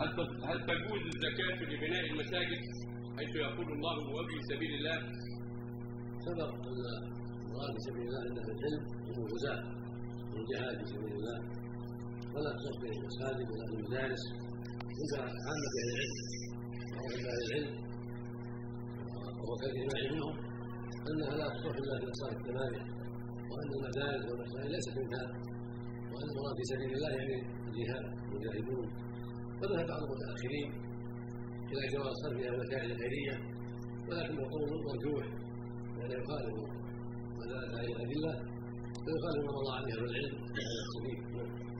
هل هل تجوز الزكاة لبناء المساجد حيث يقول الله وفي سبيل الله؟ سبق أن المراد في سبيل الله عند أهل العلم هم الغزاة والجهاد في سبيل الله. ولا تصح بين المساجد ولا المدارس عند عامة أهل العلم وعند أهل العلم وهو كالاجماع منهم أنها لا تصح إلا في الاصناف الثمانيه وأن المدارس والمساجد ليست منها. وأن المراد في سبيل الله يعني الجهاد المجاهدون وذهب بعض المتأخرين إلى جواز صرفها المكائد الخيرية ولكن القول مرجوح لأنه يخالف ما دلت عليه الأدلة ويخالف ما مضى عليه أهل العلم.